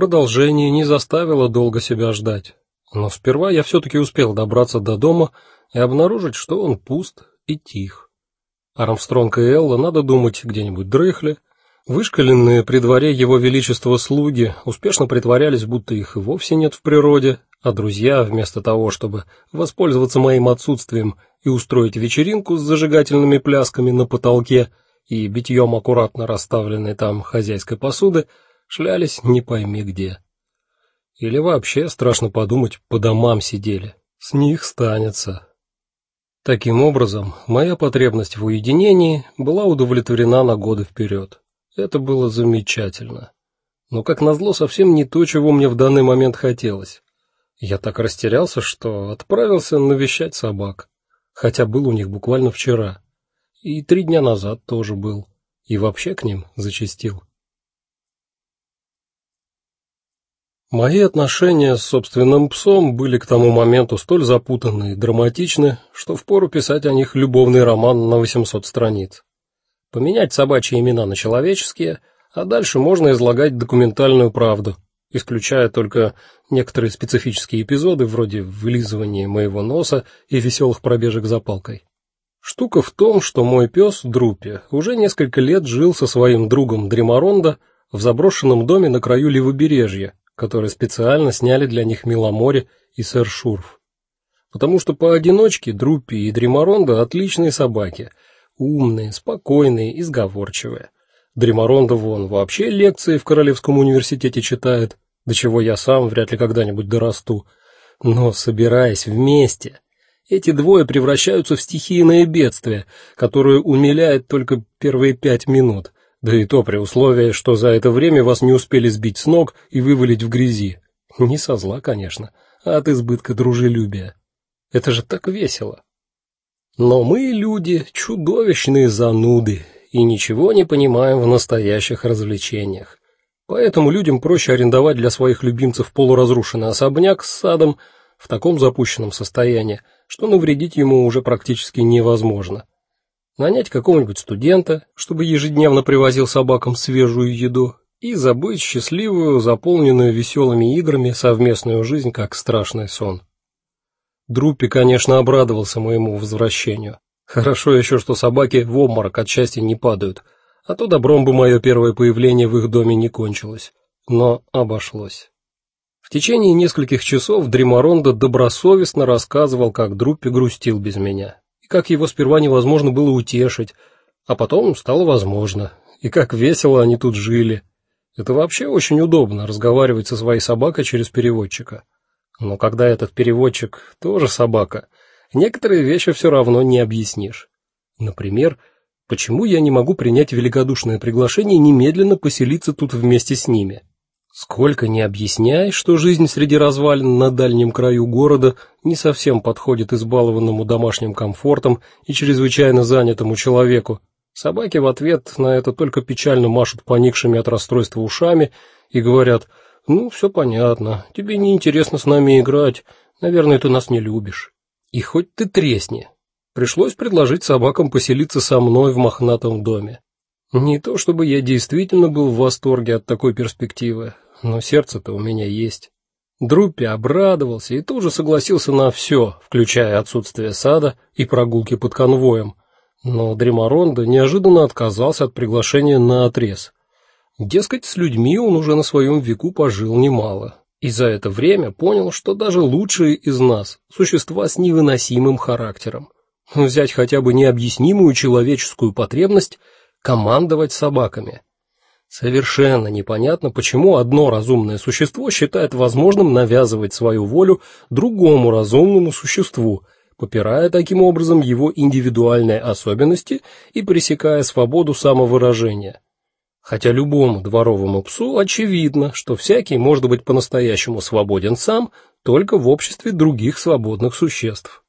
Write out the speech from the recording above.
продолжение не заставило долго себя ждать. Но сперва я все таки успел добраться до дома и обнаружить, что он пуст и тих. Армстронг и Элла, надо думать, где-нибудь дрыхли. Вышкаленные при дворе его величества слуги успешно притворялись, будто их и вовсе нет в природе, а друзья, вместо того, чтобы воспользоваться моим отсутствием и устроить вечеринку с зажигательными плясками на потолке и битьем аккуратно расставленной там хозяйской посуды, шлялись не пойми где. Или вообще, страшно подумать, по домам сидели. С них станется. Таким образом, моя потребность в уединении была удовлетворена на годы вперед. Это было замечательно. Но как назло совсем не то, чего мне в данный момент хотелось. Я так растерялся, что отправился навещать собак, хотя был у них буквально вчера. И три дня назад тоже был, и вообще к ним зачастил. Мои отношения с собственным псом были к тому моменту столь запутанны и драматичны, что впору писать о них любовный роман на 800 страниц. Поменять собачьи имена на человеческие, а дальше можно излагать документальную правду, исключая только некоторые специфические эпизоды вроде вылизывания моего носа и веселых пробежек за палкой. Штука в том, что мой пес Друппи уже несколько лет жил со своим другом Дримарондо в заброшенном доме на краю левобережья, которые специально сняли для них Меламори и сэр Шурф. Потому что поодиночке Друппи и Дримарондо отличные собаки, умные, спокойные и сговорчивые. Дримарондо вон вообще лекции в Королевском университете читает, до чего я сам вряд ли когда-нибудь дорасту. Но собираясь вместе, эти двое превращаются в стихийное бедствие, которое умиляет только первые пять минут, да и то при условии, что за это время вас не успели сбить с ног и вывалить в грязи. Не со зла, конечно, а от избытка дружелюбия. Это же так весело. Но мы, люди, чудовищные зануды и ничего не понимаем в настоящих развлечениях. Поэтому людям проще арендовать для своих любимцев полуразрушенный особняк с садом в таком запущенном состоянии, что навредить ему уже практически невозможно нанять какого-нибудь студента, чтобы ежедневно привозил собакам свежую еду, и забыть счастливую, заполненную веселыми играми совместную жизнь как страшный сон. Друппи, конечно, обрадовался моему возвращению. Хорошо еще, что собаки в обморок от счастья не падают, а то добром бы мое первое появление в их доме не кончилось. Но обошлось. В течение нескольких часов Дримаронда добросовестно рассказывал, как Друппи грустил без меня как его сперва невозможно было утешить, а потом стало возможно, и как весело они тут жили. Это вообще очень удобно разговаривать со своей собакой через переводчика. Но когда этот переводчик тоже собака, некоторые вещи все равно не объяснишь. Например, почему я не могу принять великодушное приглашение немедленно поселиться тут вместе с ними? Сколько не объясняй, что жизнь среди развалин на дальнем краю города не совсем подходит избалованному домашним комфортом и чрезвычайно занятому человеку. Собаки в ответ на это только печально машут поникшими от расстройства ушами и говорят: "Ну, все понятно. Тебе не интересно с нами играть. Наверное, ты нас не любишь". И хоть ты тресни. Пришлось предложить собакам поселиться со мной в мохнатом доме. Не то чтобы я действительно был в восторге от такой перспективы, но сердце-то у меня есть. Друппи обрадовался и тоже согласился на все, включая отсутствие сада и прогулки под конвоем. Но Дремаронда неожиданно отказался от приглашения на отрез. Дескать, с людьми он уже на своем веку пожил немало, и за это время понял, что даже лучшие из нас существа с невыносимым характером. Взять хотя бы необъяснимую человеческую потребность командовать собаками. Совершенно непонятно, почему одно разумное существо считает возможным навязывать свою волю другому разумному существу, попирая таким образом его индивидуальные особенности и пресекая свободу самовыражения. Хотя любому дворовому псу очевидно, что всякий может быть по-настоящему свободен сам только в обществе других свободных существ.